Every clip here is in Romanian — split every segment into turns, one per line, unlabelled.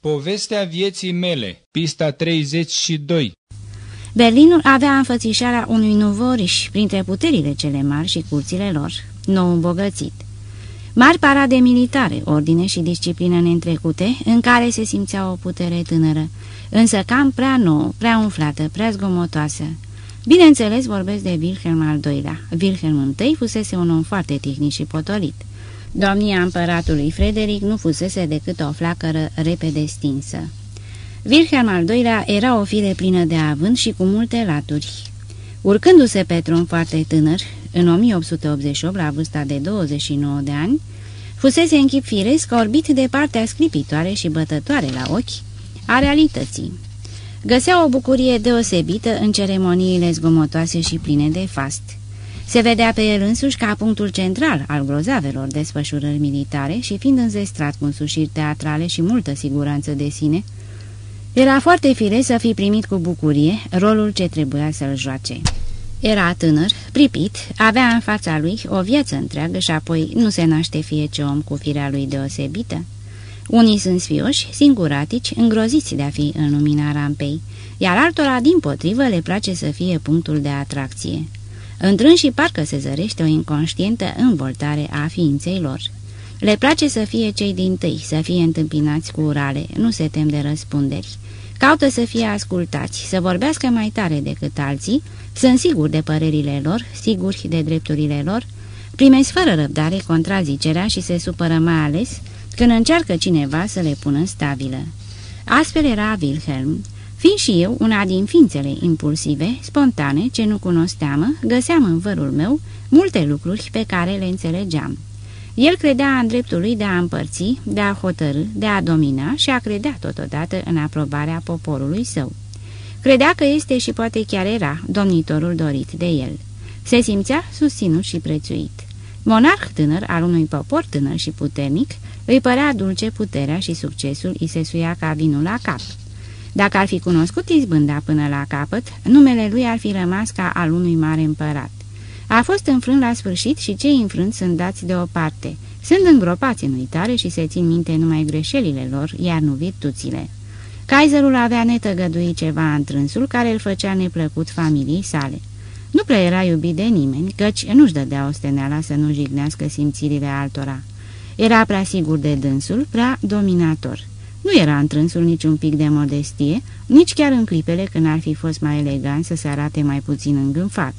Povestea vieții mele, pista 32
Berlinul avea înfățișarea unui nuvoriș printre puterile cele mari și curțile lor, nou îmbogățit. Mari parade militare, ordine și disciplină neîntrecute, în care se simțea o putere tânără, însă cam prea nouă, prea umflată, prea zgomotoasă. Bineînțeles, vorbesc de Wilhelm al II-lea. Wilhelm I fusese un om foarte tehnic și potolit. Domnia împăratului Frederic nu fusese decât o flacără repede stinsă. Wilhelm al II-lea era o fire plină de avânt și cu multe laturi. Urcându-se pe tron foarte tânăr, în 1888, la vârsta de 29 de ani, fusese în chip firesc orbit de partea sclipitoare și bătătoare la ochi a realității. Găsea o bucurie deosebită în ceremoniile zgomotoase și pline de fast. Se vedea pe el însuși ca punctul central al grozavelor desfășurări militare și fiind înzestrat cu însușiri teatrale și multă siguranță de sine, era foarte firesc să fi primit cu bucurie rolul ce trebuia să-l joace. Era tânăr, pripit, avea în fața lui o viață întreagă și apoi nu se naște fie ce om cu firea lui deosebită. Unii sunt sfioși, singuratici, îngroziți de a fi în lumina rampei, iar altora, din potrivă, le place să fie punctul de atracție. Întrân și parcă se zărește o inconștientă învoltare a ființei lor. Le place să fie cei din tâi, să fie întâmpinați cu urale, nu se tem de răspunderi. Caută să fie ascultați, să vorbească mai tare decât alții, sunt siguri de părerile lor, siguri de drepturile lor, primesc fără răbdare contrazicerea și se supără mai ales când încearcă cineva să le pună în stabilă. Astfel era Wilhelm. Fiind și eu una din ființele impulsive, spontane, ce nu cunosc teamă, găseam în vărul meu multe lucruri pe care le înțelegeam. El credea în dreptul lui de a împărți, de a hotărâ, de a domina și a credea totodată în aprobarea poporului său. Credea că este și poate chiar era domnitorul dorit de el. Se simțea susținut și prețuit. Monarh tânăr al unui popor tânăr și puternic, îi părea dulce puterea și succesul îi se suia ca vinul la cap. Dacă ar fi cunoscut izbânda până la capăt, numele lui ar fi rămas ca al unui mare împărat. A fost înfrânt la sfârșit și cei înfrânți sunt dați deoparte. Sunt îngropați în uitare și se țin minte numai greșelile lor, iar nu virtuțile. Kaiserul avea netăgăduit ceva în trânsul care îl făcea neplăcut familiei sale. Nu prea era iubit de nimeni, căci nu-și dădea osteneala să nu jignească simțirile altora. Era prea sigur de dânsul, prea dominator. Nu era întrânsul niciun pic de modestie, nici chiar în clipele când ar fi fost mai elegant să se arate mai puțin îngânfat.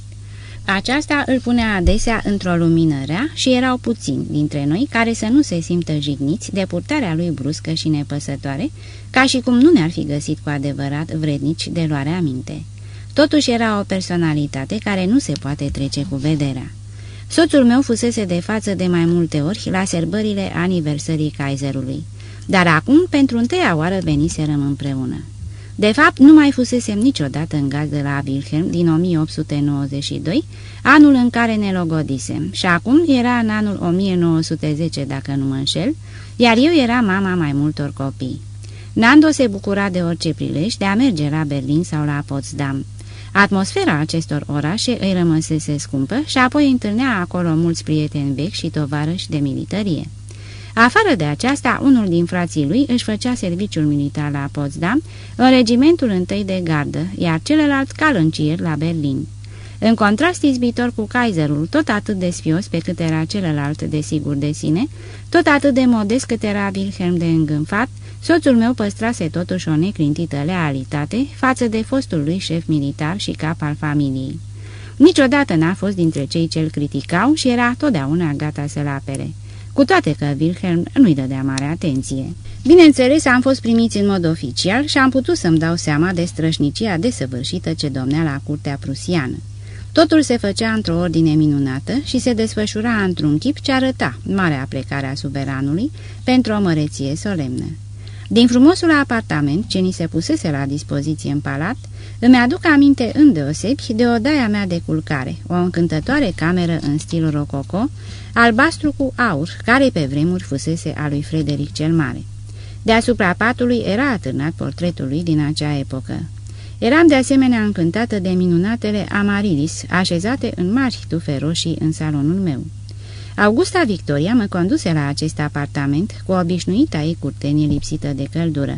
Aceasta îl punea adesea într-o lumină rea și erau puțini dintre noi care să nu se simtă jigniți de purtarea lui bruscă și nepăsătoare, ca și cum nu ne-ar fi găsit cu adevărat vrednici de luare aminte. Totuși era o personalitate care nu se poate trece cu vederea. Soțul meu fusese de față de mai multe ori la serbările aniversării Kaiserului, dar acum pentru întâia oară veniserăm împreună. De fapt, nu mai fusesem niciodată în gaz de la Wilhelm din 1892, anul în care ne logodisem, și acum era în anul 1910, dacă nu mă înșel, iar eu era mama mai multor copii. Nando se bucura de orice prilej de a merge la Berlin sau la Potsdam. Atmosfera acestor orașe îi rămăsese scumpă și apoi întâlnea acolo mulți prieteni vechi și tovarăși de militarie. Afară de aceasta, unul din frații lui își făcea serviciul militar la Potsdam, în regimentul întâi de gardă, iar celălalt calâncier la Berlin. În contrast izbitor cu Kaiserul, tot atât de sfios pe cât era celălalt de sigur de sine, tot atât de modest cât era Wilhelm de îngânfat, soțul meu păstrase totuși o neclintită lealitate față de fostul lui șef militar și cap al familiei. Niciodată n-a fost dintre cei ce îl criticau și era totdeauna gata să-l apere cu toate că Wilhelm nu-i dădea mare atenție. Bineînțeles, am fost primiți în mod oficial și am putut să-mi dau seama de strășnicia desăvârșită ce domnea la curtea prusiană. Totul se făcea într-o ordine minunată și se desfășura într-un chip ce arăta marea plecare a suveranului pentru o măreție solemnă. Din frumosul apartament ce ni se pusese la dispoziție în palat, îmi aduc aminte îndeosebi de odaia mea de culcare, o încântătoare cameră în stil rococo, albastru cu aur, care pe vremuri fusese a lui Frederic cel Mare. Deasupra patului era atârnat portretul lui din acea epocă. Eram de asemenea încântată de minunatele amarilis, așezate în mari tufe roșii în salonul meu. Augusta Victoria mă conduse la acest apartament cu obișnuita ei curtenie lipsită de căldură.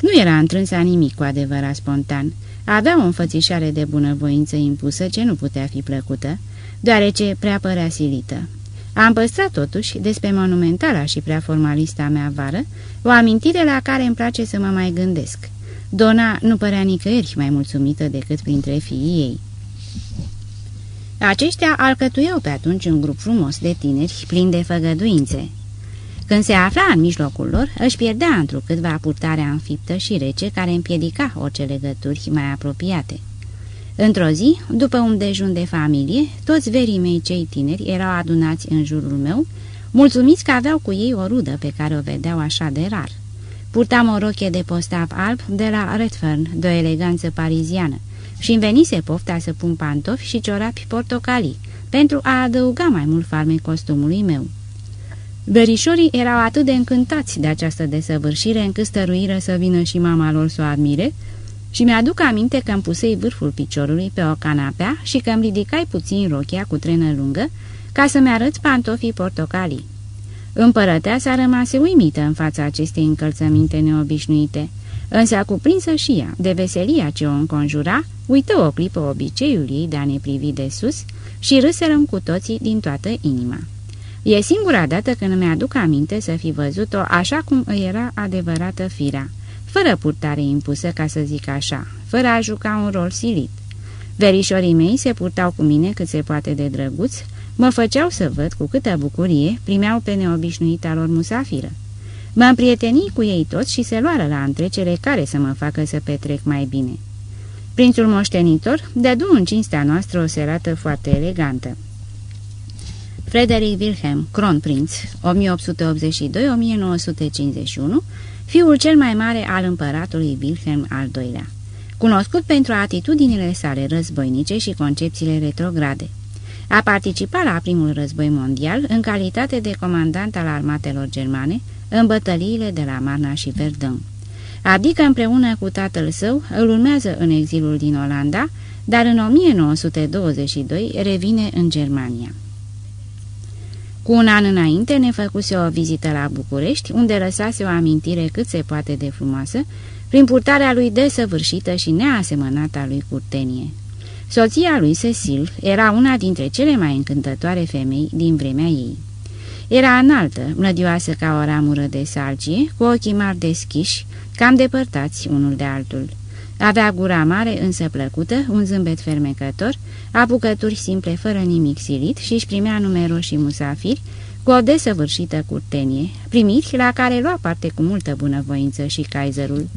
Nu era întrânsa nimic cu adevărat spontan. Avea o înfățișare de bunăvoință impusă ce nu putea fi plăcută, deoarece prea părea silită. Am păstrat totuși, despre monumentala și prea formalista mea vară, o amintire la care îmi place să mă mai gândesc. Dona nu părea nicăieri mai mulțumită decât printre fiii ei. Aceștia alcătuiau pe atunci un grup frumos de tineri, plini de făgăduințe. Când se afla în mijlocul lor, își pierdea întrucâtva purtarea înfiptă și rece care împiedica orice legături mai apropiate. Într-o zi, după un dejun de familie, toți verii mei cei tineri erau adunați în jurul meu, mulțumiți că aveau cu ei o rudă pe care o vedeau așa de rar. Purtam o rochie de postav alb de la Redfern, de o eleganță pariziană, și îmi venise pofta să pun pantofi și ciorapi portocalii, pentru a adăuga mai mult farme costumului meu. Verișorii erau atât de încântați de această desăvârșire încât stăruiră să vină și mama lor să o admire și mi-aduc aminte că îmi pusei vârful piciorului pe o canapea și că îmi ridicai puțin rochia cu trenă lungă ca să-mi arăți pantofii portocalii. Împărăteasa rămase uimită în fața acestei încălțăminte neobișnuite, însă cuprinsă și ea de veselia ce o înconjura, uită o clipă obiceiul ei de a ne privi de sus și râserăm cu toții din toată inima. E singura dată când mi-aduc aminte să fi văzut-o așa cum îi era adevărată firea, fără purtare impusă, ca să zic așa, fără a juca un rol silit. Verișorii mei se purtau cu mine cât se poate de drăguț, mă făceau să văd cu câtă bucurie primeau pe neobișnuita lor musafiră. Mă împrieteni cu ei toți și se luară la întrecere care să mă facă să petrec mai bine. Prințul moștenitor dădu în cinstea noastră o serată foarte elegantă. Frederick Wilhelm, cronprinț, 1882-1951, fiul cel mai mare al împăratului Wilhelm al II-lea, cunoscut pentru atitudinile sale războinice și concepțiile retrograde. A participat la primul război mondial în calitate de comandant al armatelor germane în bătăliile de la Marna și Verdun. Adică împreună cu tatăl său îl urmează în exilul din Olanda, dar în 1922 revine în Germania. Cu un an înainte ne făcuse o vizită la București, unde lăsase o amintire cât se poate de frumoasă, prin purtarea lui desăvârșită și neasemănată a lui curtenie. Soția lui Cecil era una dintre cele mai încântătoare femei din vremea ei. Era înaltă, mlădioasă ca o ramură de salcie, cu ochii mari deschiși, cam depărtați unul de altul. Avea gura mare, însă plăcută, un zâmbet fermecător, apucături simple fără nimic silit și își primea numeroși musafiri cu o desăvârșită curtenie, primiți la care lua parte cu multă bunăvoință și Kaiserul,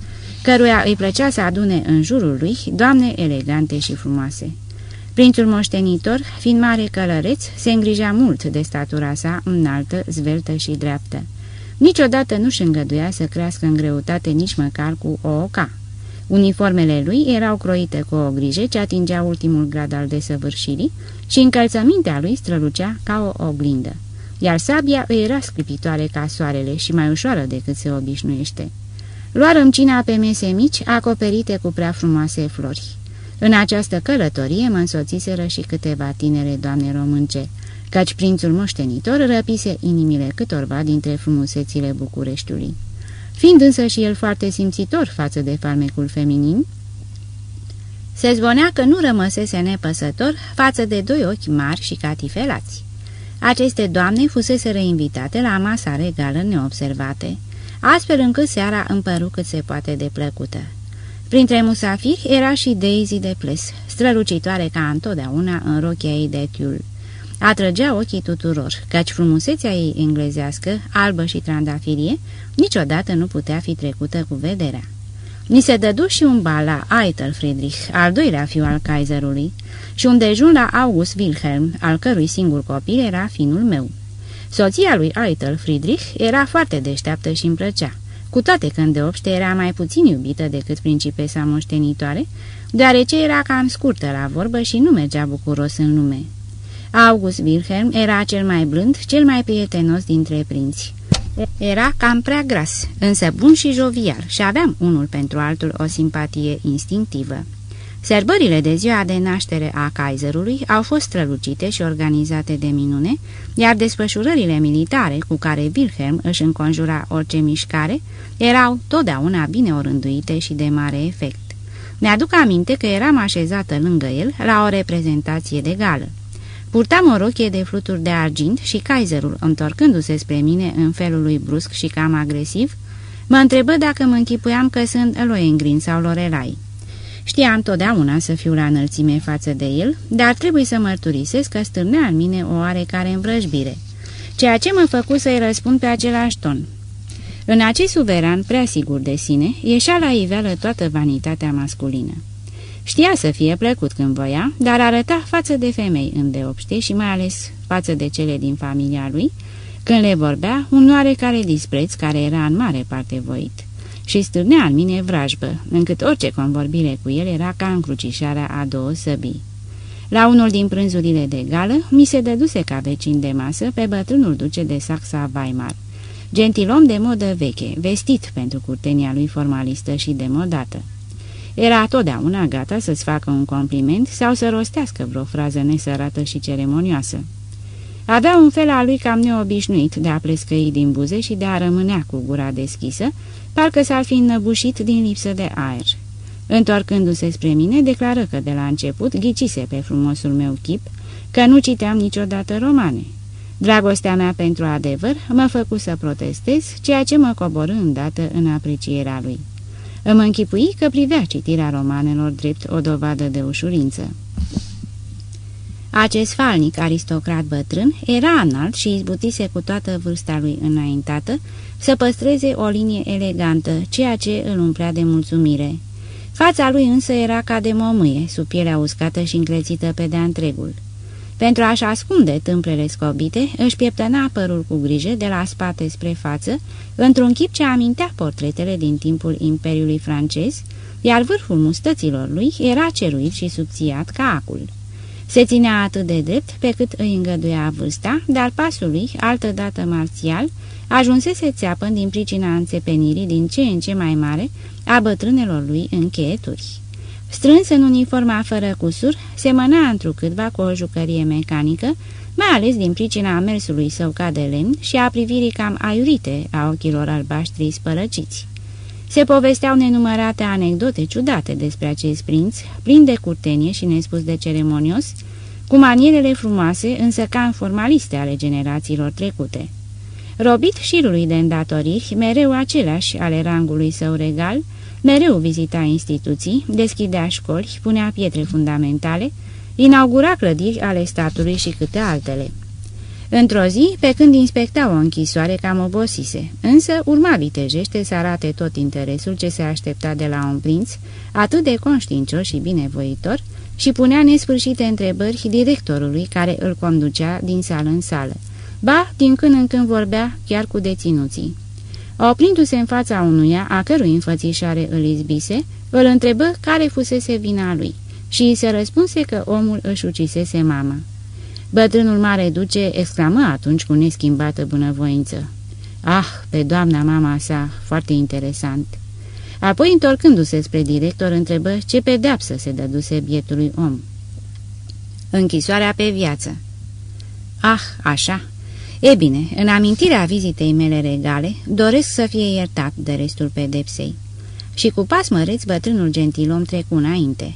căruia îi plăcea să adune în jurul lui doamne elegante și frumoase. Prințul moștenitor, fiind mare călăreț, se îngrija mult de statura sa înaltă, zveltă și dreaptă. Niciodată nu-și îngăduia să crească în greutate nici măcar cu o oca. Uniformele lui erau croite cu o grijă ce atingea ultimul grad al desăvârșirii și încălțămintea lui strălucea ca o oglindă, iar sabia îi era sclipitoare ca soarele și mai ușoară decât se obișnuiește. Luarăm cina pe mese mici, acoperite cu prea frumoase flori. În această călătorie mă însoțiseră și câteva tinere doamne românce, căci prințul moștenitor răpise inimile câtorva dintre frumusețile Bucureștiului. Fiind însă și el foarte simțitor față de farmecul feminin, se zvonea că nu rămăsese nepăsător față de doi ochi mari și catifelați. Aceste doamne fusese reinvitate la masa regală neobservate, astfel încât seara împăru cât se poate de plăcută. Printre musafiri era și Daisy de Ples, strălucitoare ca întotdeauna în rochia ei de tiul. Atrăgea ochii tuturor, căci frumusețea ei englezească, albă și trandafirie, niciodată nu putea fi trecută cu vederea. Ni se dădu și un bal la Eitel Friedrich, al doilea fiu al Kaiserului, și un dejun la August Wilhelm, al cărui singur copil era finul meu. Soția lui Eitel Friedrich era foarte deșteaptă și îmi plăcea, cu toate că îndeopște era mai puțin iubită decât principesa moștenitoare, deoarece era cam scurtă la vorbă și nu mergea bucuros în lume. August Wilhelm era cel mai blând, cel mai prietenos dintre prinți. Era cam prea gras, însă bun și jovial și aveam unul pentru altul o simpatie instinctivă. Sărbările de ziua de naștere a Kaiserului au fost strălucite și organizate de minune, iar desfășurările militare cu care Wilhelm își înconjura orice mișcare erau totdeauna bine orânduite și de mare efect. Mi-aduc aminte că eram așezată lângă el la o reprezentație de gală. Purtam o rochie de fluturi de argint și Kaiserul, întorcându-se spre mine în felul lui brusc și cam agresiv, mă întrebă dacă mă închipuiam că sunt Lohengrin sau Lorelai. Știam totdeauna să fiu la înălțime față de el, dar trebuie să mărturisesc că stârnea în mine o oarecare învrăjbire, ceea ce mă făcu să-i răspund pe același ton. În acest suveran prea sigur de sine, ieșea la iveală toată vanitatea masculină. Știa să fie plăcut când voia, dar arăta față de femei îndeopște și mai ales față de cele din familia lui, când le vorbea un oarecare dispreț care era în mare parte voit și stârnea în mine vrajbă, încât orice convorbire cu el era ca încrucișarea a două săbii. La unul din prânzurile de gală, mi se dăduse ca vecin de masă pe bătrânul duce de Saxa Weimar, gentilom de modă veche, vestit pentru curtenia lui formalistă și demodată. Era totdeauna gata să-ți facă un compliment sau să rostească vreo frază nesărată și ceremonioasă. Avea un fel al lui cam neobișnuit de a plescăi din buze și de a rămânea cu gura deschisă, parcă s-ar fi înnăbușit din lipsă de aer. Întorcându-se spre mine, declară că de la început ghicise pe frumosul meu chip că nu citeam niciodată romane. Dragostea mea pentru adevăr mă făcu să protestez, ceea ce mă coborâ îndată în aprecierea lui. Îmi închipui că privea citirea romanelor drept o dovadă de ușurință. Acest falnic aristocrat bătrân era înalt și izbutise cu toată vârsta lui înaintată să păstreze o linie elegantă, ceea ce îl umplea de mulțumire. Fața lui însă era ca de momâie, sub pielea uscată și încrețită pe de-a întregul. Pentru a-și ascunde tâmplele scobite, își pieptăna părul cu grijă de la spate spre față, într-un chip ce amintea portretele din timpul Imperiului francez, iar vârful mustăților lui era ceruit și subțiat ca acul. Se ținea atât de drept pe cât îi îngăduia vârsta, dar pasul lui, altădată marțial, ajunsese țeapăn din pricina înțepenirii din ce în ce mai mare a bătrânelor lui încheieturi. Strâns în uniforma fără cusur, semăna întrucâtva cu o jucărie mecanică, mai ales din pricina mersului său ca de lemn și a privirii cam aiurite a ochilor albaștri spărăciți. Se povesteau nenumărate anecdote ciudate despre acest prinț, plin de curtenie și nespus de ceremonios, cu manierele frumoase, însă cam formaliste ale generațiilor trecute. Robit șirului de îndatoriri, mereu aceleași ale rangului său regal, mereu vizita instituții, deschidea școli, punea pietre fundamentale, inaugura clădiri ale statului și câte altele. Într-o zi, pe când inspecta o închisoare, cam obosise, însă urma vitejește să arate tot interesul ce se aștepta de la un prinț, atât de conștiincios și binevoitor, și punea nesfârșite întrebări directorului care îl conducea din sală în sală. Ba, din când în când vorbea chiar cu deținuții. Oprindu-se în fața unuia, a cărui înfățișare îl izbise, îl întrebă care fusese vina lui și îi se răspunse că omul își ucisese mama. Bătrânul mare duce exclamă atunci cu neschimbată bunăvoință. Ah, pe doamna mama sa, foarte interesant. Apoi, întorcându-se spre director, întrebă ce pedeapsă se dăduse bietului om. Închisoarea pe viață. Ah, așa. E bine, în amintirea vizitei mele regale, doresc să fie iertat de restul pedepsei. Și cu pas măreți, bătrânul gentilom trecu înainte.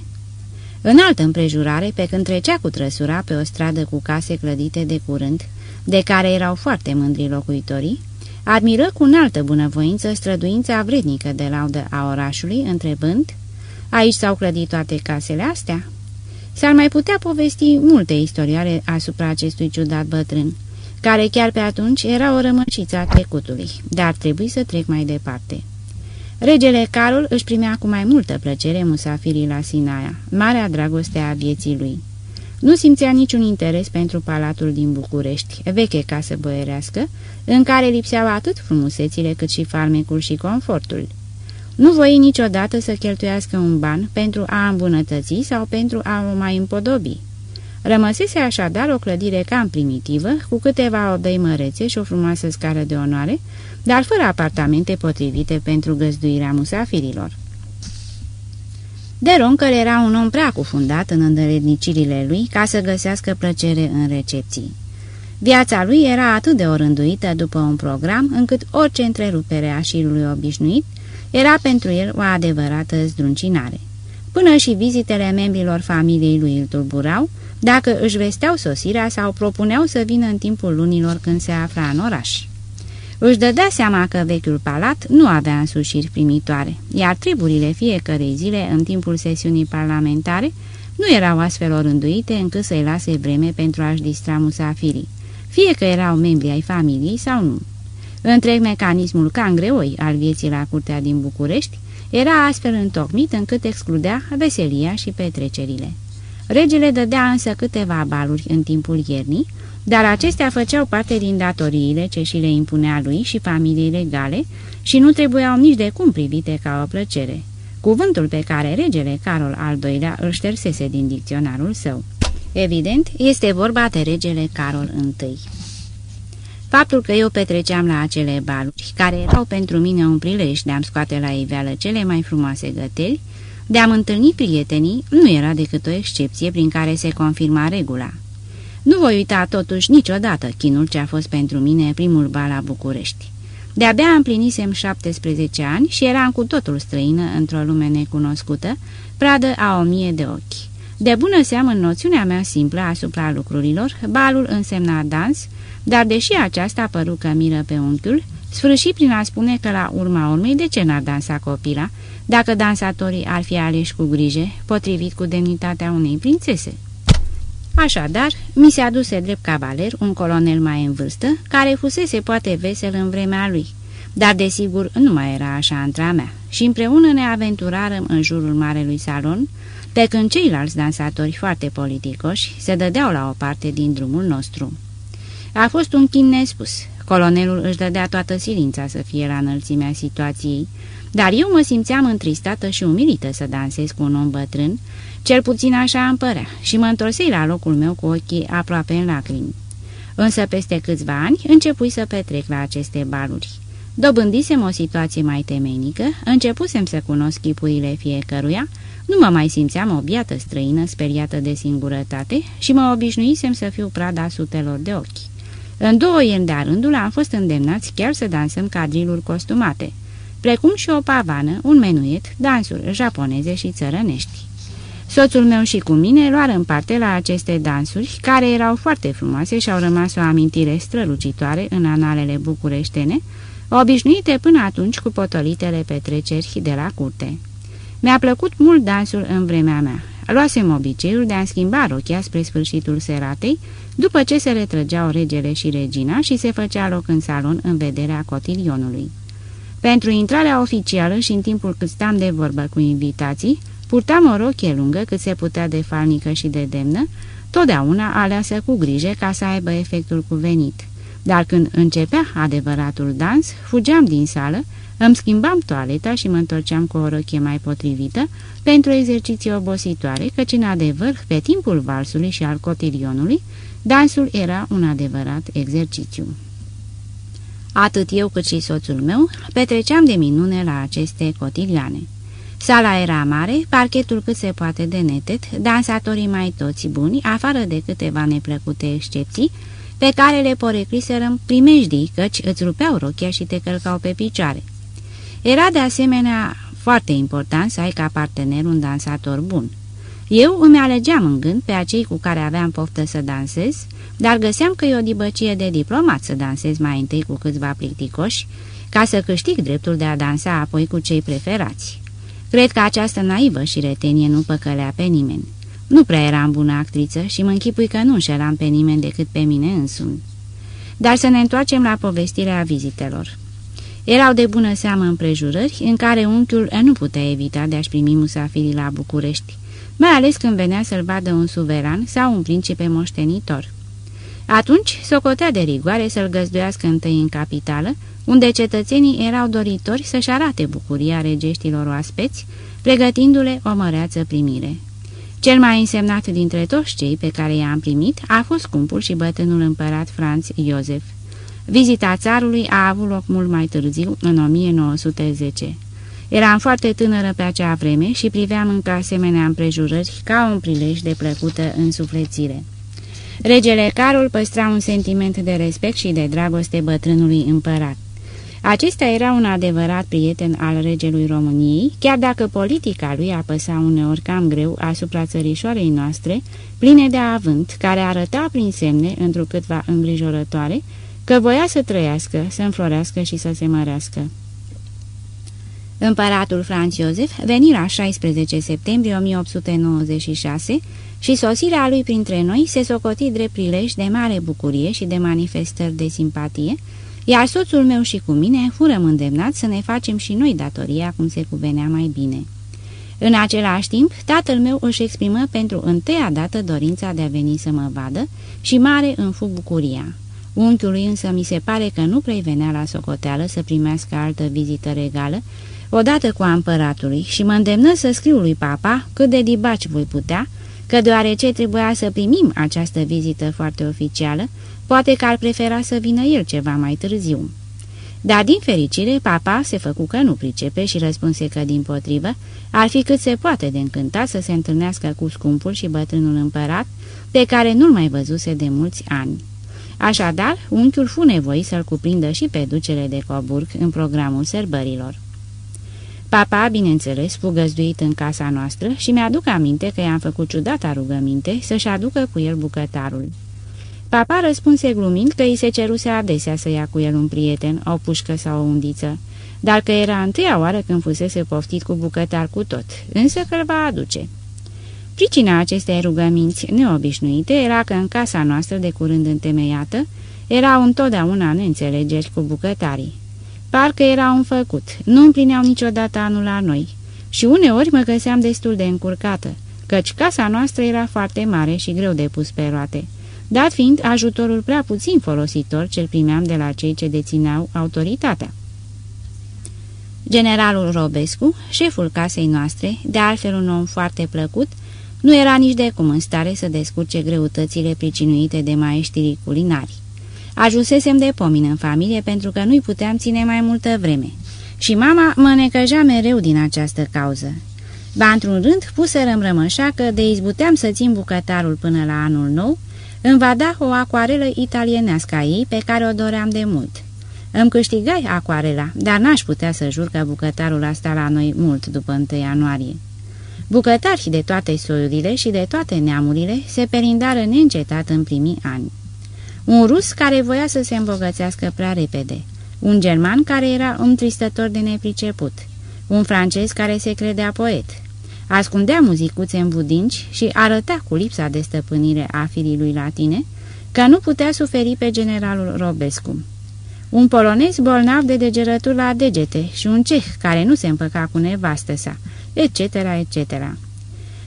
În altă împrejurare, pe când trecea cu trăsura pe o stradă cu case clădite de curând, de care erau foarte mândri locuitorii, admiră cu înaltă bunăvoință străduința vrednică de laudă a orașului, întrebând, Aici s-au clădit toate casele astea?" S-ar mai putea povesti multe istorioare asupra acestui ciudat bătrân, care chiar pe atunci era o rămășiță a trecutului, dar trebuie să trec mai departe. Regele Carol își primea cu mai multă plăcere musafirii la Sinaia, marea dragoste a vieții lui. Nu simțea niciun interes pentru palatul din București, veche casă băierească, în care lipseau atât frumusețile cât și farmecul și confortul. Nu voi niciodată să cheltuiască un ban pentru a îmbunătăți sau pentru a o mai împodobi. Rămăsese așadar o clădire cam primitivă, cu câteva odăi mărețe și o frumoasă scară de onoare, dar fără apartamente potrivite pentru găzduirea musafirilor. De Roncal era un om prea cufundat în îndeletnicirile lui ca să găsească plăcere în recepții. Viața lui era atât de orânduită după un program, încât orice întrerupere a șirului obișnuit era pentru el o adevărată zdruncinare. Până și vizitele membrilor familiei lui îl tulburau, dacă își vesteau sosirea sau propuneau să vină în timpul lunilor când se afla în oraș. Își dădea seama că vechiul palat nu avea însușiri primitoare, iar triburile fiecărei zile în timpul sesiunii parlamentare nu erau astfel orânduite încât să-i lase vreme pentru a-și distra musafirii, fie că erau membri ai familiei sau nu. Întreg mecanismul cangreoi al vieții la curtea din București era astfel întocmit încât excludea veselia și petrecerile. Regele dădea însă câteva baluri în timpul iernii, dar acestea făceau parte din datoriile ce și le impunea lui și familiei legale și nu trebuiau nici de cum privite ca o plăcere. Cuvântul pe care regele Carol al II-lea îl ștersese din dicționarul său. Evident, este vorba de regele Carol I. Faptul că eu petreceam la acele baluri, care erau pentru mine un prilej de a-mi scoate la iveală cele mai frumoase găteli, de a-mi întâlni prietenii, nu era decât o excepție prin care se confirma regula. Nu voi uita totuși niciodată chinul ce a fost pentru mine primul bal la București. De-abia împlinisem 17 ani și eram cu totul străină într-o lume necunoscută, pradă a o mie de ochi. De bună seamă în noțiunea mea simplă asupra lucrurilor, balul însemna dans, dar deși aceasta păru că miră pe unchiul, sfârși prin a spune că la urma urmei de ce n-ar dansa copila, dacă dansatorii ar fi aleși cu grijă, potrivit cu demnitatea unei prințese. Așadar, mi se aduse drept cavaler un colonel mai în vârstă, care fusese poate vesel în vremea lui, dar desigur nu mai era așa între mea, și împreună ne aventurarăm în jurul marelui salon, pe când ceilalți dansatori foarte politicoși se dădeau la o parte din drumul nostru. A fost un chin nespus. Colonelul își dădea toată silința să fie la înălțimea situației, dar eu mă simțeam întristată și umilită să dansez cu un om bătrân, cel puțin așa îmi părea, și mă întorsei la locul meu cu ochii aproape în lacrimi. Însă peste câțiva ani începui să petrec la aceste baluri. Dobândisem o situație mai temenică, începusem să cunosc chipurile fiecăruia, nu mă mai simțeam o biată străină speriată de singurătate și mă obișnuisem să fiu prada sutelor de ochi. În două ieri de rândul am fost îndemnați chiar să dansăm cadriluri costumate, precum și o pavană, un menuet, dansuri japoneze și țărănești. Soțul meu și cu mine luarăm parte la aceste dansuri, care erau foarte frumoase și au rămas o amintire strălucitoare în analele bucureștene, obișnuite până atunci cu potolitele petreceri de la curte. Mi-a plăcut mult dansul în vremea mea. Luasem obiceiul de a schimba rochia spre sfârșitul seratei, după ce se retrăgeau regele și regina și se făcea loc în salon în vederea cotilionului. Pentru intrarea oficială și în timpul cât stam de vorbă cu invitații, purtam o rochie lungă cât se putea de falnică și de demnă, totdeauna aleasă cu grijă ca să aibă efectul cuvenit. Dar când începea adevăratul dans, fugeam din sală, îmi schimbam toaleta și mă întorceam cu o rochie mai potrivită pentru exerciții obositoare, căci în adevăr, pe timpul valsului și al cotilionului, dansul era un adevărat exercițiu. Atât eu cât și soțul meu petreceam de minune la aceste cotilioane. Sala era mare, parchetul cât se poate de netet, dansatorii mai toți buni, afară de câteva neplăcute excepții, pe care le porecriserăm primejdii, căci îți rupeau rochia și te călcau pe picioare. Era de asemenea foarte important să ai ca partener un dansator bun. Eu îmi alegeam în gând pe acei cu care aveam poftă să dansez, dar găseam că e o dibăcie de diplomat să dansez mai întâi cu câțiva plicticoși, ca să câștig dreptul de a dansa apoi cu cei preferați. Cred că această naivă și retenie nu păcălea pe nimeni. Nu prea eram bună actriță și mă închipui că nu înșelam pe nimeni decât pe mine însumi. Dar să ne întoarcem la povestirea vizitelor. Erau de bună seamă împrejurări în care unchiul nu putea evita de a-și primi musafirii la București, mai ales când venea să-l vadă un suveran sau un principe moștenitor. Atunci socotea de rigoare să-l găzduiască întâi în capitală, unde cetățenii erau doritori să-și arate bucuria regeștilor oaspeți, pregătindu-le o măreață primire. Cel mai însemnat dintre toți cei pe care i-am primit a fost cumpul și bătânul împărat Franz Iosef. Vizita țarului a avut loc mult mai târziu, în 1910. Eram foarte tânără pe acea vreme și priveam încă asemenea împrejurări ca un prilej de plăcută însuflețire. Regele Carol păstra un sentiment de respect și de dragoste bătrânului împărat. Acesta era un adevărat prieten al regelui României, chiar dacă politica lui apăsa uneori cam greu asupra țărișoarei noastre, pline de avânt, care arăta prin semne, întrucâtva îngrijorătoare, că voia să trăiască, să înflorească și să se mărească. Împăratul Franz Iosef veni la 16 septembrie 1896 și sosirea lui printre noi se socoti drept prilej de mare bucurie și de manifestări de simpatie, iar soțul meu și cu mine furăm îndemnați să ne facem și noi datoria cum se cuvenea mai bine. În același timp, tatăl meu își exprimă pentru întâia dată dorința de a veni să mă vadă și mare îmi fu bucuria. Unchiului însă mi se pare că nu prevenea la socoteală să primească altă vizită regală, odată cu împăratului și mă îndemnă să scriu lui papa cât de dibaci voi putea, că deoarece trebuia să primim această vizită foarte oficială, poate că ar prefera să vină el ceva mai târziu. Dar, din fericire, papa se făcu că nu pricepe și răspunse că, din potrivă, ar fi cât se poate de încântat să se întâlnească cu scumpul și bătrânul împărat, pe care nu-l mai văzuse de mulți ani. Așadar, unchiul fu nevoit să-l cuprindă și pe ducele de Coburg în programul sărbărilor. Papa, bineînțeles, fu găzduit în casa noastră și mi-aduc aminte că i-am făcut ciudata rugăminte să-și aducă cu el bucătarul. Papa răspunse glumind că îi se ceruse adesea să ia cu el un prieten, o pușcă sau o undiță, dar că era întâia oară când fusese poftit cu bucătar cu tot, însă că îl va aduce. Pricina acestei rugăminți neobișnuite era că în casa noastră de curând întemeiată erau întotdeauna neînțelegeri cu bucătarii. Parcă era un făcut, nu împlineau niciodată anul la noi și uneori mă găseam destul de încurcată, căci casa noastră era foarte mare și greu de pus pe roate, dat fiind ajutorul prea puțin folositor ce primeam de la cei ce dețineau autoritatea. Generalul Robescu, șeful casei noastre, de altfel un om foarte plăcut, nu era nici de cum în stare să descurce greutățile pricinuite de maestrii culinari. Ajunsesem de pomină în familie pentru că nu-i puteam ține mai multă vreme. Și mama mă necăja mereu din această cauză. Ba, într-un rând, puserăm rămășa că de izbuteam să țin bucătarul până la anul nou, îmi va da o acoarelă italienească a ei pe care o doream de mult. Îmi câștigai acoarela, dar n-aș putea să jur că bucătarul asta la noi mult după 1 ianuarie. Bucătari de toate soiurile și de toate neamurile se perindară neîncetat în primii ani. Un rus care voia să se îmbogățească prea repede, un german care era un tristător de nepriceput, un francez care se credea poet. Ascundea muzicuțe în budinci și arăta cu lipsa de stăpânire a firii lui latine că nu putea suferi pe generalul Robescu. Un polonez bolnav de degerături la degete și un ceh care nu se împăca cu nevastă sa, etc., etc.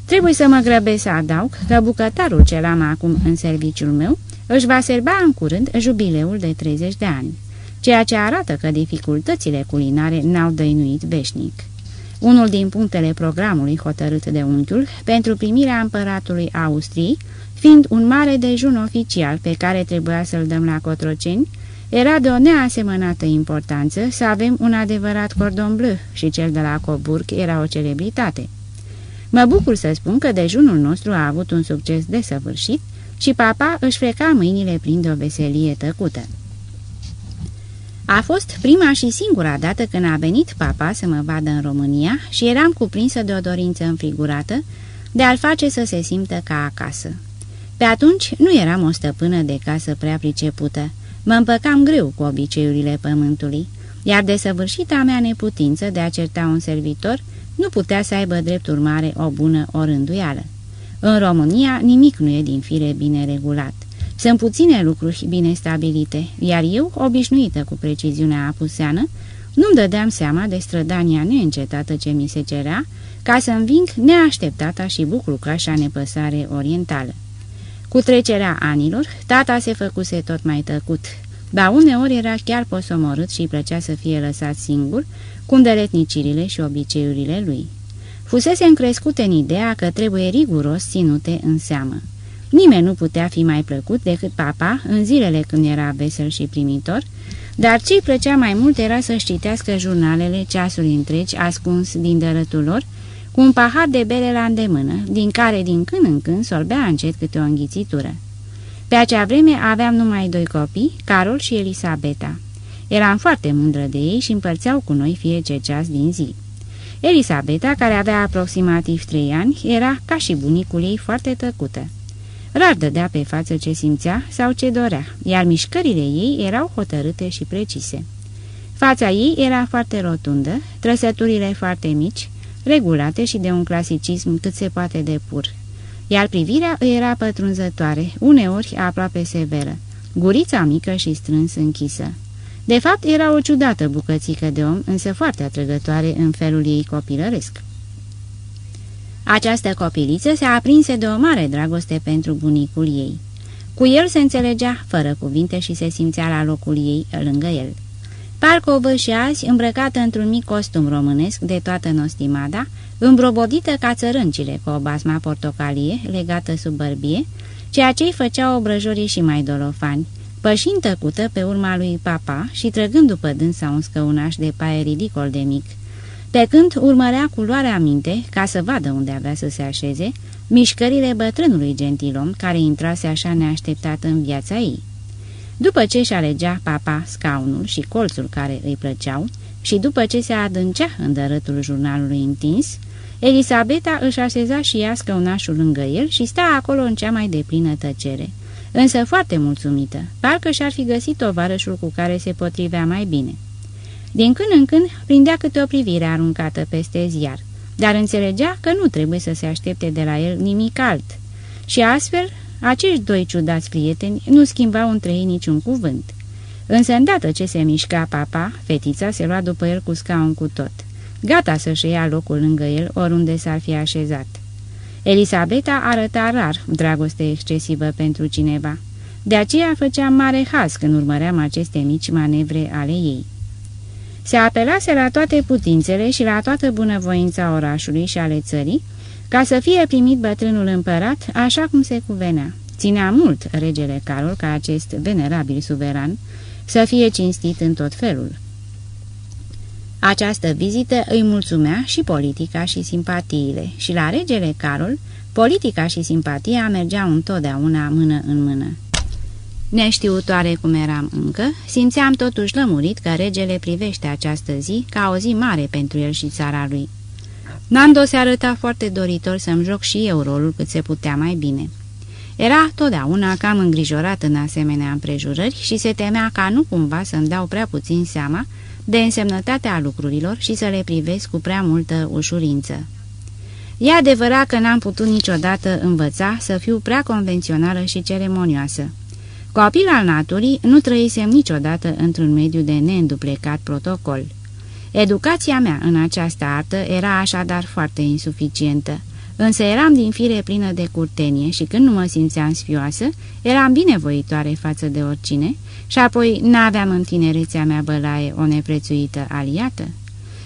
Trebuie să mă grăbesc să adaug că bucătarul ce l-am acum în serviciul meu își va serba în curând jubileul de 30 de ani, ceea ce arată că dificultățile culinare n-au dăinuit veșnic. Unul din punctele programului hotărât de unchiul pentru primirea împăratului Austriei, fiind un mare dejun oficial pe care trebuia să-l dăm la Cotroceni, era de o neasemănată importanță să avem un adevărat cordon bleu și cel de la Coburg era o celebritate. Mă bucur să spun că dejunul nostru a avut un succes desăvârșit și papa își freca mâinile plin de o veselie tăcută. A fost prima și singura dată când a venit papa să mă vadă în România și eram cuprinsă de o dorință înfigurată de a-l face să se simtă ca acasă. Pe atunci nu eram o stăpână de casă prea pricepută, mă împăcam greu cu obiceiurile pământului, iar desăvârșita mea neputință de a certa un servitor nu putea să aibă drept urmare o bună orânduială. În România nimic nu e din fire bine regulat. Sunt puține lucruri bine stabilite, iar eu, obișnuită cu preciziunea apuseană, nu-mi dădeam seama de strădania neîncetată ce mi se cerea ca să înving neașteptata și buclucașa nepăsare orientală. Cu trecerea anilor, tata se făcuse tot mai tăcut, dar uneori era chiar posomorât și îi plăcea să fie lăsat singur, cu îndeletnicirile și obiceiurile lui. Fusese încrescut în ideea că trebuie riguros ținute în seamă. Nimeni nu putea fi mai plăcut decât papa în zilele când era vesel și primitor, dar ce-i plăcea mai mult era să-și citească jurnalele ceasuri întregi ascuns din dărătul lor, cu un pahar de bere la îndemână, din care din când în când sorbea încet câte o înghițitură. Pe acea vreme aveam numai doi copii, Carol și Elisabeta. Eram foarte mândră de ei și împărțeau cu noi fie ce ceas din zi. Elisabeta, care avea aproximativ trei ani, era, ca și bunicul ei, foarte tăcută. Rar dădea pe față ce simțea sau ce dorea, iar mișcările ei erau hotărâte și precise. Fața ei era foarte rotundă, trăsăturile foarte mici, regulate și de un clasicism cât se poate de pur. Iar privirea îi era pătrunzătoare, uneori aproape severă, gurița mică și strâns închisă. De fapt, era o ciudată bucățică de om, însă foarte atrăgătoare în felul ei copilăresc. Această copiliță se aprinse de o mare dragoste pentru bunicul ei. Cu el se înțelegea fără cuvinte și se simțea la locul ei lângă el. Parcă o și azi, îmbrăcată într-un mic costum românesc de toată nostimada, îmbrobodită ca țărâncile cu o basma portocalie legată sub bărbie, ceea ce îi făcea obrăjorii și mai dolofani, pășind tăcută pe urma lui papa și trăgând după dânsa un scăunaș de paie ridicol de mic, pe când urmărea cu luarea minte, ca să vadă unde avea să se așeze, mișcările bătrânului gentilom care intrase așa neașteptat în viața ei. După ce își alegea papa scaunul și colțul care îi plăceau și după ce se adâncea în dărătul jurnalului întins, Elisabeta își așeza și ea scăunașul lângă el și sta acolo în cea mai deplină tăcere, însă foarte mulțumită, parcă și-ar fi găsit tovarășul cu care se potrivea mai bine. Din când în când prindea câte o privire aruncată peste ziar, dar înțelegea că nu trebuie să se aștepte de la el nimic alt. Și astfel, acești doi ciudați prieteni nu schimbau între ei niciun cuvânt. Însă, îndată ce se mișca papa, fetița se lua după el cu scaun cu tot, gata să-și ia locul lângă el oriunde s-ar fi așezat. Elisabeta arăta rar dragoste excesivă pentru cineva. De aceea făcea mare haz când urmăream aceste mici manevre ale ei. Se apelase la toate putințele și la toată bunăvoința orașului și ale țării, ca să fie primit bătrânul împărat așa cum se cuvenea. Ținea mult regele Carol ca acest venerabil suveran să fie cinstit în tot felul. Această vizită îi mulțumea și politica și simpatiile și la regele Carol, politica și simpatia mergeau întotdeauna mână în mână. Neștiutoare cum eram încă, simțeam totuși lămurit că regele privește această zi ca o zi mare pentru el și țara lui. Nando se arăta foarte doritor să-mi joc și eu rolul cât se putea mai bine. Era totdeauna cam îngrijorat în asemenea împrejurări și se temea ca nu cumva să-mi dau prea puțin seama de însemnătatea lucrurilor și să le privesc cu prea multă ușurință. E adevărat că n-am putut niciodată învăța să fiu prea convențională și ceremonioasă. Copil al naturii, nu trăisem niciodată într-un mediu de neînduplecat protocol. Educația mea în această artă era așadar foarte insuficientă, însă eram din fire plină de curtenie și când nu mă simțeam sfioasă, eram binevoitoare față de oricine și apoi n-aveam în tinerețea mea bălaie o neprețuită aliată.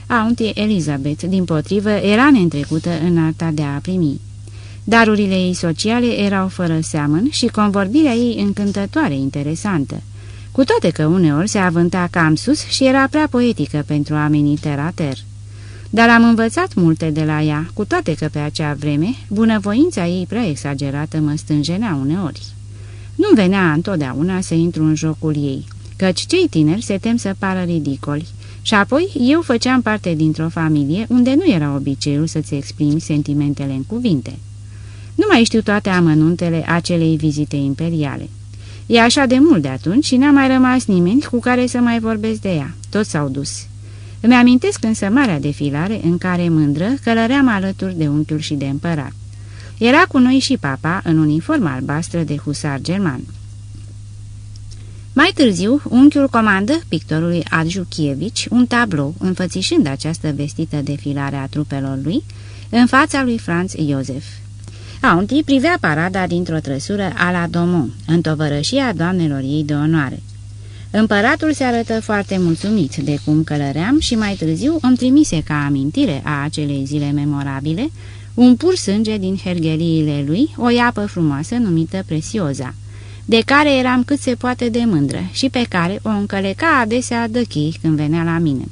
Auntie Elizabeth, din potrivă, era neîntrecută în arta de a primi. Darurile ei sociale erau fără seamăn și convorbirea ei încântătoare interesantă, cu toate că uneori se avânta cam sus și era prea poetică pentru amenii terater. Dar am învățat multe de la ea, cu toate că pe acea vreme bunăvoința ei prea exagerată mă stânjenea uneori. Nu venea întotdeauna să intru în jocul ei, căci cei tineri se tem să pară ridicoli, și apoi eu făceam parte dintr-o familie unde nu era obiceiul să-ți exprimi sentimentele în cuvinte. Nu mai știu toate amănuntele acelei vizite imperiale. E așa de mult de atunci și n-a mai rămas nimeni cu care să mai vorbesc de ea. Toți s-au dus. Îmi amintesc însă marea defilare în care mândră călăream alături de unchiul și de împărat. Era cu noi și papa în uniformă albastră de husar german. Mai târziu, unchiul comandă pictorului Adjuchievici un tablou înfățișând această vestită defilare a trupelor lui în fața lui Franz Josef. Auntie privea parada dintr-o trăsură a la Domon, în tovărășia doamnelor ei de onoare. Împăratul se arătă foarte mulțumit de cum călăream și mai târziu îmi trimise ca amintire a acelei zile memorabile un pur sânge din hergheliile lui, o iapă frumoasă numită Presioza, de care eram cât se poate de mândră și pe care o încăleca adesea dăchii când venea la mine.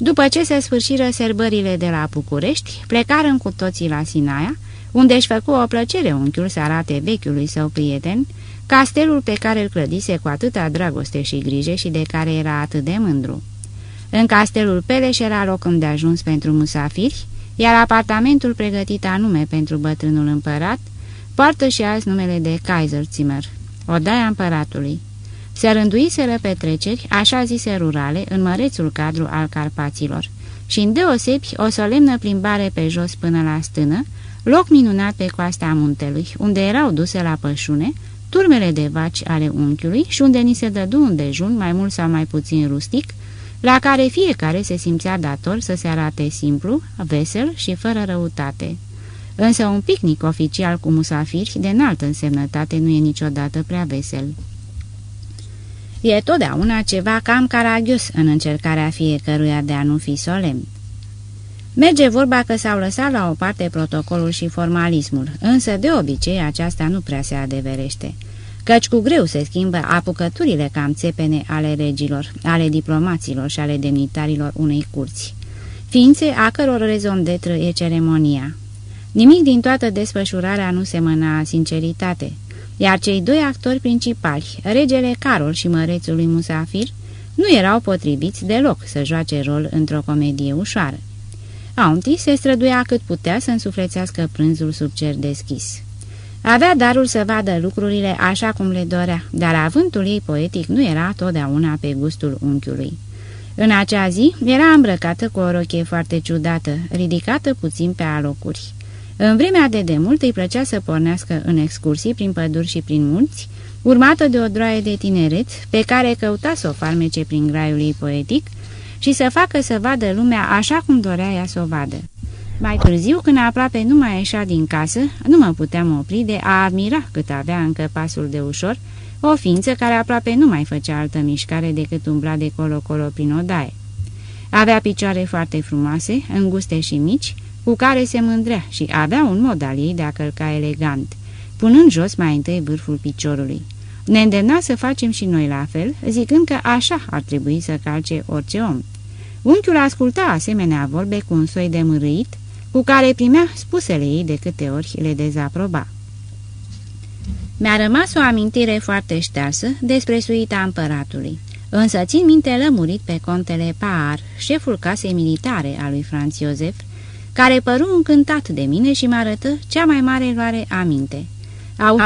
După ce se sfârșiră serbările de la București, plecarăm cu toții la Sinaia, unde își făcu o plăcere unchiul să arate vechiului său prieten, castelul pe care îl clădise cu atâta dragoste și grijă și de care era atât de mândru. În castelul Peleș era loc ajuns pentru musafiri, iar apartamentul pregătit anume pentru bătrânul împărat poartă și azi numele de Kaiserzimmer, odaia împăratului. Se rânduiseră petreceri, așa zise rurale, în mărețul cadru al Carpaților și îndeosebi o solemnă plimbare pe jos până la stână, loc minunat pe coasta muntelui, unde erau duse la pășune turmele de vaci ale unchiului și unde ni se dădu un dejun mai mult sau mai puțin rustic, la care fiecare se simțea dator să se arate simplu, vesel și fără răutate. Însă un picnic oficial cu musafiri de înaltă însemnătate nu e niciodată prea vesel. E totdeauna ceva cam caragios în încercarea fiecăruia de a nu fi solemn. Merge vorba că s-au lăsat la o parte protocolul și formalismul, însă de obicei aceasta nu prea se adeverește, căci cu greu se schimbă apucăturile cam țepene ale regilor, ale diplomaților și ale demnitarilor unei curți, ființe a căror rezon de e ceremonia. Nimic din toată desfășurarea nu semăna sinceritate, iar cei doi actori principali, regele Carol și mărețul lui Musafir, nu erau potriviți deloc să joace rol într-o comedie ușoară. Auntie se străduia cât putea să însuflețească prânzul sub cer deschis. Avea darul să vadă lucrurile așa cum le dorea, dar avântul ei poetic nu era totdeauna pe gustul unchiului. În acea zi era îmbrăcată cu o rochie foarte ciudată, ridicată puțin pe alocuri. În vremea de demult îi plăcea să pornească în excursii prin păduri și prin munți, urmată de o droaie de tineret pe care căuta să o farmece prin graiul ei poetic și să facă să vadă lumea așa cum dorea ea să o vadă. Mai târziu, când aproape nu mai ieșea din casă, nu mă puteam opri de a admira cât avea încă pasul de ușor, o ființă care aproape nu mai făcea altă mișcare decât umbla de colo-colo prin odaie. Avea picioare foarte frumoase, înguste și mici, cu care se mândrea și avea un mod al ei de a călca elegant, punând jos mai întâi vârful piciorului. Ne îndemna să facem și noi la fel, zicând că așa ar trebui să calce orice om. Unchiul asculta asemenea vorbe cu un soi de mărâit, cu care primea spusele ei de câte ori le dezaproba. Mi-a rămas o amintire foarte ștearsă despre suita împăratului, însă țin minte lămurit pe contele Paar, șeful casei militare a lui Franz Iosef, care păru încântat de mine și mă arătă cea mai mare luare aminte.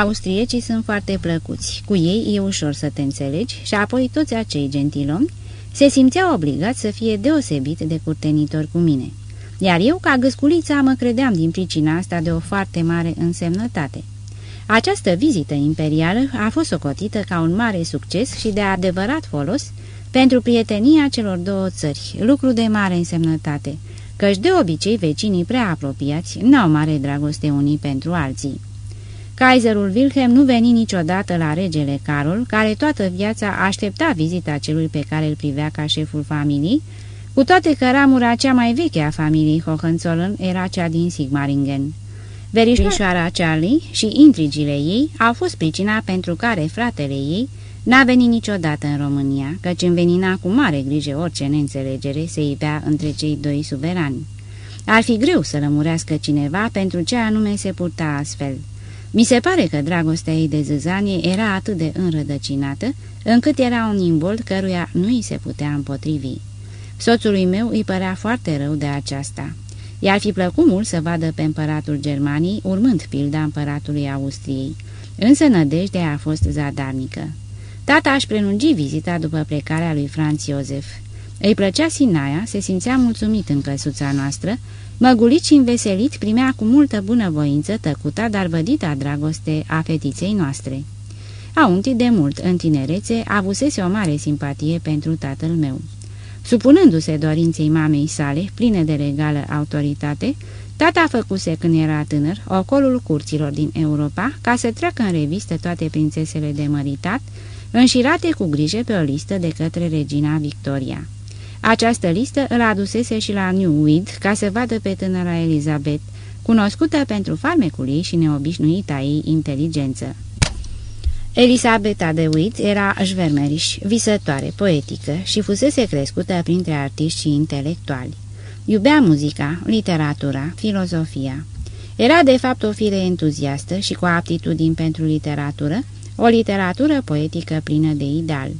Austriecii sunt foarte plăcuți, cu ei e ușor să te înțelegi și apoi toți acei gentilomi se simțeau obligați să fie deosebit de curtenitor cu mine. Iar eu, ca găsculița, mă credeam din pricina asta de o foarte mare însemnătate. Această vizită imperială a fost socotită ca un mare succes și de adevărat folos pentru prietenia celor două țări, lucru de mare însemnătate, căci de obicei vecinii prea apropiați n-au mare dragoste unii pentru alții. Kaiserul Wilhelm nu veni niciodată la regele Carol, care toată viața aștepta vizita celui pe care îl privea ca șeful familiei, cu toate că ramura cea mai veche a familiei Hohenzollern era cea din Sigmaringen. Verișoara Charlie și intrigile ei au fost pricina pentru care fratele ei n-a venit niciodată în România, căci învenina cu mare grijă orice neînțelegere se ivea între cei doi suverani. Ar fi greu să lămurească cineva pentru ce anume se purta astfel. Mi se pare că dragostea ei de zâzanie era atât de înrădăcinată, încât era un imbold căruia nu îi se putea împotrivi. Soțului meu îi părea foarte rău de aceasta. I-ar fi plăcut mult să vadă pe împăratul Germaniei, urmând pilda împăratului Austriei, însă nădejdea a fost zadarnică. Tata aș prelungi vizita după plecarea lui Franz Iosef. Îi plăcea Sinaia, se simțea mulțumit în căsuța noastră, Măgulit și înveselit primea cu multă bunăvoință tăcuta, dar vădita dragoste a fetiței noastre. Aunti de mult, în tinerețe, avusese o mare simpatie pentru tatăl meu. Supunându-se dorinței mamei sale, pline de regală autoritate, tata făcuse când era tânăr ocolul curților din Europa ca să treacă în revistă toate prințesele de măritat, înșirate cu grijă pe o listă de către regina Victoria. Această listă îl adusese și la New Weed ca să vadă pe tânăra Elizabeth, cunoscută pentru farmecul ei și neobișnuita ei inteligență. Elisabeta de Witt era șvermeriș, visătoare, poetică și fusese crescută printre artiști și intelectuali. Iubea muzica, literatura, filozofia. Era de fapt o fire entuziastă și cu aptitudini pentru literatură, o literatură poetică plină de ideal.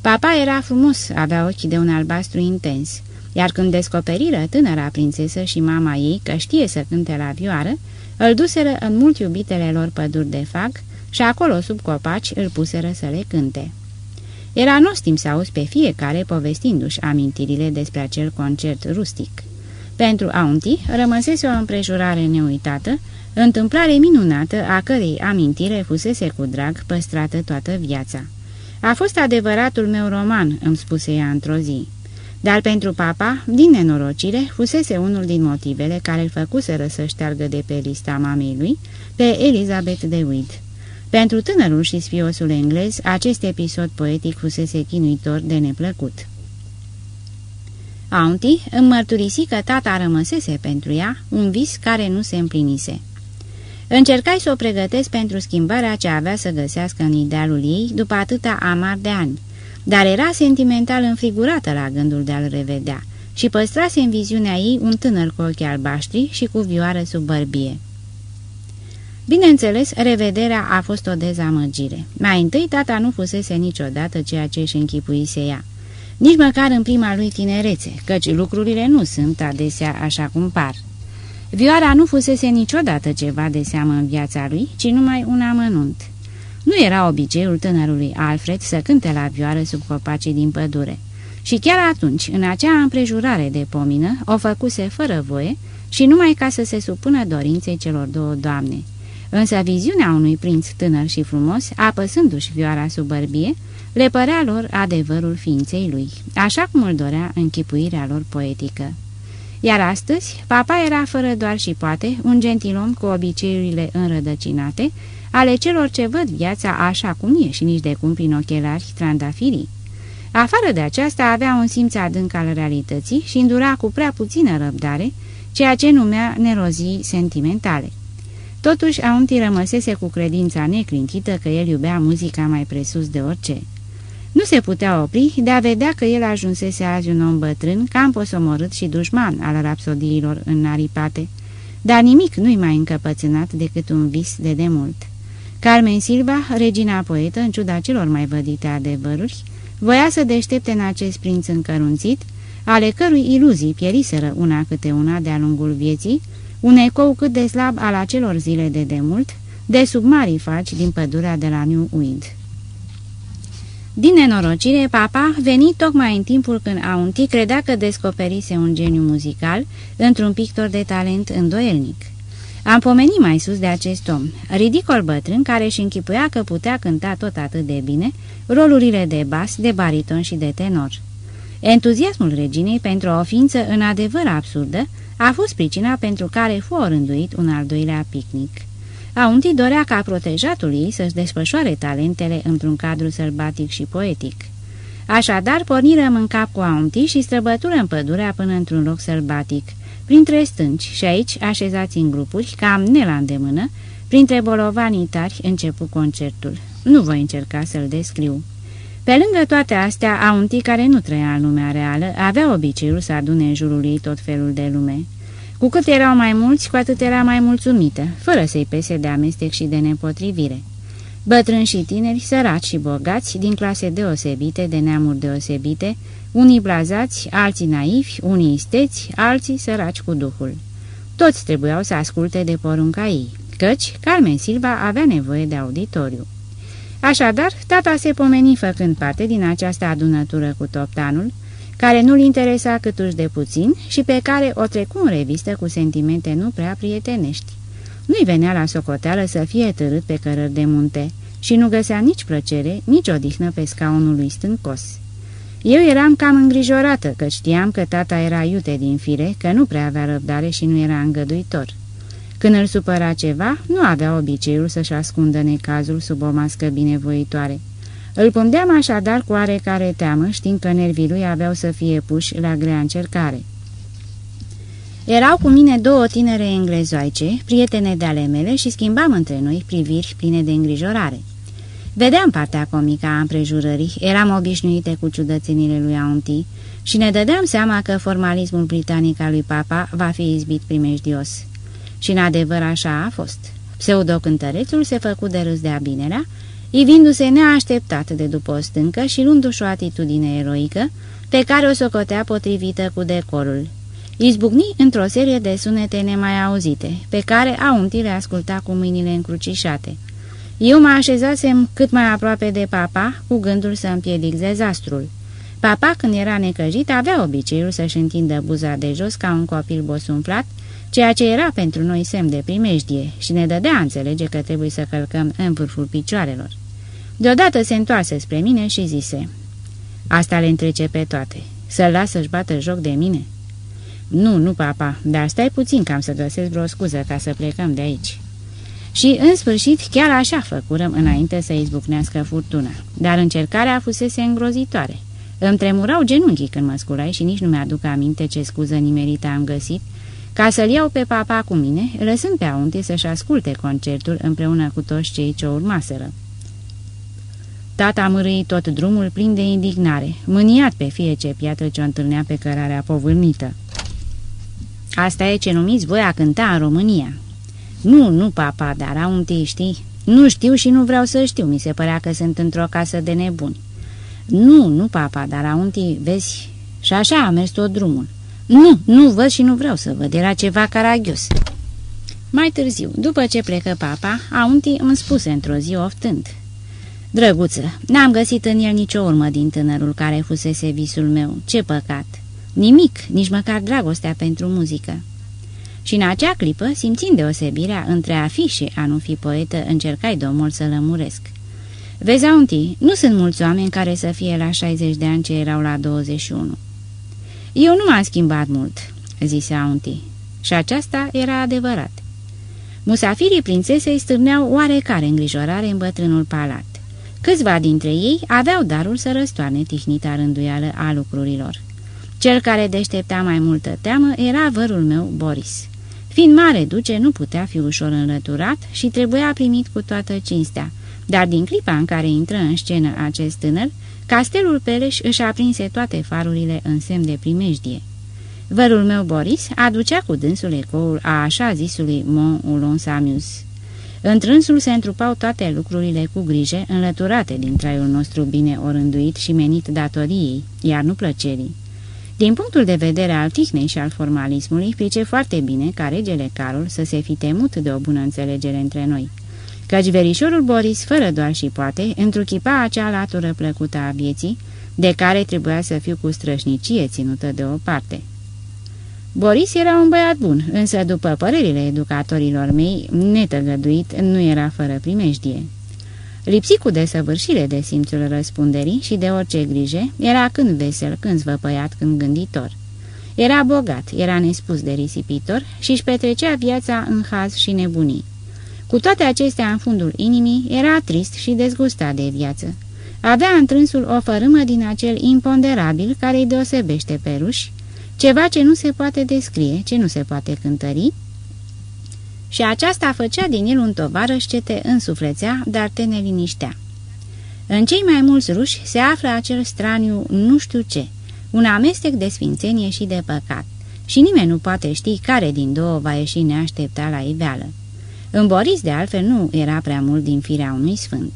Papa era frumos, avea ochii de un albastru intens, iar când descoperiră tânăra prințesă și mama ei că știe să cânte la vioară, îl duseră în mult iubitele lor păduri de fag și acolo sub copaci îl puseră să le cânte. Era nostim să auzi pe fiecare povestindu-și amintirile despre acel concert rustic. Pentru Aunti rămăsese o împrejurare neuitată, întâmplare minunată a cărei amintire fusese cu drag păstrată toată viața. A fost adevăratul meu roman," îmi spuse ea într-o zi. Dar pentru papa, din nenorocire, fusese unul din motivele care îl făcuseră să șteargă de pe lista mamei lui pe Elizabeth de Witt. Pentru tânărul și sfiosul englez, acest episod poetic fusese chinuitor de neplăcut. Auntie îmi mărturisi că tata rămăsese pentru ea un vis care nu se împlinise. Încercai să o pregătesc pentru schimbarea ce avea să găsească în idealul ei după atâta amar de ani, dar era sentimental înfrigurată la gândul de a-l revedea și păstrase în viziunea ei un tânăr cu ochi albaștri și cu vioară sub bărbie. Bineînțeles, revederea a fost o dezamăgire. Mai întâi, tata nu fusese niciodată ceea ce își închipuise ea. Nici măcar în prima lui tinerețe, căci lucrurile nu sunt adesea așa cum par. Vioara nu fusese niciodată ceva de seamă în viața lui, ci numai un amănunt. Nu era obiceiul tânărului Alfred să cânte la vioară sub copacii din pădure. Și chiar atunci, în acea împrejurare de pomină, o făcuse fără voie și numai ca să se supună dorinței celor două doamne. Însă viziunea unui prinț tânăr și frumos, apăsându-și vioara sub bărbie, le părea lor adevărul ființei lui, așa cum îl dorea închipuirea lor poetică. Iar astăzi, papa era fără doar și poate un gentilom cu obiceiurile înrădăcinate, ale celor ce văd viața așa cum e și nici de cum prin ochelari trandafirii. Afară de aceasta avea un simț adânc al realității și îndura cu prea puțină răbdare ceea ce numea nerozii sentimentale. Totuși, Aunti rămăsese cu credința neclintită că el iubea muzica mai presus de orice. Nu se putea opri de a vedea că el ajunsese azi un om bătrân, cam posomorât și dușman al rapsodiilor naripate, dar nimic nu-i mai încăpățânat decât un vis de demult. Carmen Silva, regina poetă, în ciuda celor mai vădite adevăruri, voia să deștepte în acest prinț încărunțit, ale cărui iluzii pieriseră una câte una de-a lungul vieții, un ecou cât de slab al acelor zile de demult, de sub mari faci din pădurea de la New Wind. Din nenorocire, papa veni tocmai în timpul când Aunti credea că descoperise un geniu muzical într-un pictor de talent îndoielnic. Am pomenit mai sus de acest om, ridicol bătrân care își închipuia că putea cânta tot atât de bine rolurile de bas, de bariton și de tenor. Entuziasmul reginei pentru o ființă în adevăr absurdă a fost pricina pentru care fu orânduit un al doilea picnic. Aunti dorea ca protejatul ei să-și desfășoare talentele într-un cadru sălbatic și poetic. Așadar, pornirăm în cap cu Aunti și străbătură în pădurea până într-un loc sălbatic, printre stânci și aici, așezați în grupuri, cam ne la îndemână, printre bolovanii tari, începu concertul. Nu voi încerca să-l descriu. Pe lângă toate astea, Aunti, care nu trăia în lumea reală, avea obiceiul să adune în jurul ei tot felul de lume. Cu cât erau mai mulți, cu atât era mai mulțumită, fără să-i pese de amestec și de nepotrivire. Bătrâni și tineri, săraci și bogați, din clase deosebite, de neamuri deosebite, unii blazați, alții naivi, unii isteți, alții săraci cu duhul. Toți trebuiau să asculte de porunca ei, căci Carmen Silva avea nevoie de auditoriu. Așadar, tata se pomeni făcând parte din această adunătură cu toptanul, care nu-l interesa câtuși de puțin și pe care o trecu în revistă cu sentimente nu prea prietenești. Nu-i venea la socoteală să fie târât pe cărări de munte și nu găsea nici plăcere, nici odihnă pe scaunul lui stâncos. Eu eram cam îngrijorată, că știam că tata era iute din fire, că nu prea avea răbdare și nu era îngăduitor. Când îl supăra ceva, nu avea obiceiul să-și ascundă necazul sub o mască binevoitoare. Îl pundeam așadar cu oarecare teamă, știind că nervii lui aveau să fie puși la grea încercare. Erau cu mine două tinere englezoaice, prietene de ale mele și schimbam între noi priviri pline de îngrijorare. Vedeam partea comică a împrejurării, eram obișnuite cu ciudățenile lui Auntie și ne dădeam seama că formalismul britanic al lui papa va fi izbit primejdios. Și în adevăr așa a fost. Pseudocântărețul se făcu de râs de abinelea, ivindu-se neașteptat de după o stâncă și luându-și o atitudine eroică, pe care o socotea potrivită cu decorul. Izbucni într-o serie de sunete nemai auzite, pe care Aunti le asculta cu mâinile încrucișate. Eu mă așezasem cât mai aproape de papa, cu gândul să împiedic dezastrul. Papa, când era necăjit, avea obiceiul să-și întindă buza de jos ca un copil bosunflat, ceea ce era pentru noi semn de primejdie și ne dădea a înțelege că trebuie să călcăm în vârful picioarelor. Deodată se întoarse spre mine și zise, Asta le întrece pe toate. Să-l las să-și bată joc de mine?" Nu, nu, papa, dar stai puțin cam să găsesc vreo scuză ca să plecăm de aici." Și, în sfârșit, chiar așa făcurăm înainte să izbucnească furtuna, dar încercarea fusese îngrozitoare. Îmi tremurau genunchii când mă sculai și nici nu mi-aduc aminte ce scuză nimerită am găsit, ca să-l iau pe papa cu mine, lăsând pe aunte să-și asculte concertul împreună cu toți cei ce urmaseră. Tata mărâi tot drumul plin de indignare, mâniat pe fie ce piatră ce o întâlnea pe cărarea povârnită. Asta e ce numiți voi a cânta în România. Nu, nu, papa, dar aunte știi? Nu știu și nu vreau să știu, mi se părea că sunt într-o casă de nebuni. Nu, nu, papa, dar aunte, vezi, și așa a mers tot drumul. Nu, nu văd și nu vreau să văd, era ceva caragios. Mai târziu, după ce plecă papa, aunti îmi spuse într-o zi oftând. Drăguță, n-am găsit în el nicio urmă din tânărul care fusese visul meu. Ce păcat! Nimic, nici măcar dragostea pentru muzică. Și în acea clipă, simțind deosebirea între a fi și a nu fi poetă, încercai domol să lămuresc. Vezi, aunti, nu sunt mulți oameni care să fie la 60 de ani ce erau la 21. Eu nu m-am schimbat mult, zise aunti, și aceasta era adevărat. Musafirii prințesei stârneau oarecare îngrijorare în bătrânul palat. Câțiva dintre ei aveau darul să răstoarne tihnita rânduială a lucrurilor. Cel care deștepta mai multă teamă era vărul meu, Boris. Fiind mare duce, nu putea fi ușor înlăturat și trebuia primit cu toată cinstea, dar din clipa în care intră în scenă acest tânăr, castelul Peleș își aprinse toate farurile în semn de primejdie. Vărul meu, Boris, aducea cu dânsul ecoul a așa zisului Mont Ulon Samius. Întrânsul se întrupau toate lucrurile cu grijă, înlăturate din traiul nostru bine orânduit și menit datoriei, iar nu plăcerii. Din punctul de vedere al tihnei și al formalismului, plice foarte bine ca regele Carol să se fi temut de o bună înțelegere între noi. Căci verișorul Boris, fără doar și poate, întruchipa acea latură plăcută a vieții, de care trebuia să fiu cu strășnicie ținută deoparte. Boris era un băiat bun, însă, după părerile educatorilor mei, netăgăduit nu era fără primejdie. Lipsit cu desăvârșire de simțul răspunderii și de orice grijă, era când vesel, când zvăpăiat, când gânditor. Era bogat, era nespus de risipitor și își petrecea viața în haz și nebunii. Cu toate acestea în fundul inimii, era trist și dezgustat de viață. Avea întrânsul o fărâmă din acel imponderabil care îi deosebește pe ruși, ceva ce nu se poate descrie, ce nu se poate cântări, și aceasta făcea din el un tovarăș ce te însuflețea, dar te neliniștea. În cei mai mulți ruși se află acel straniu nu știu ce, un amestec de sfințenie și de păcat, și nimeni nu poate ști care din două va ieși neaștepta la iveală. În Boris, de altfel, nu era prea mult din firea unui sfânt.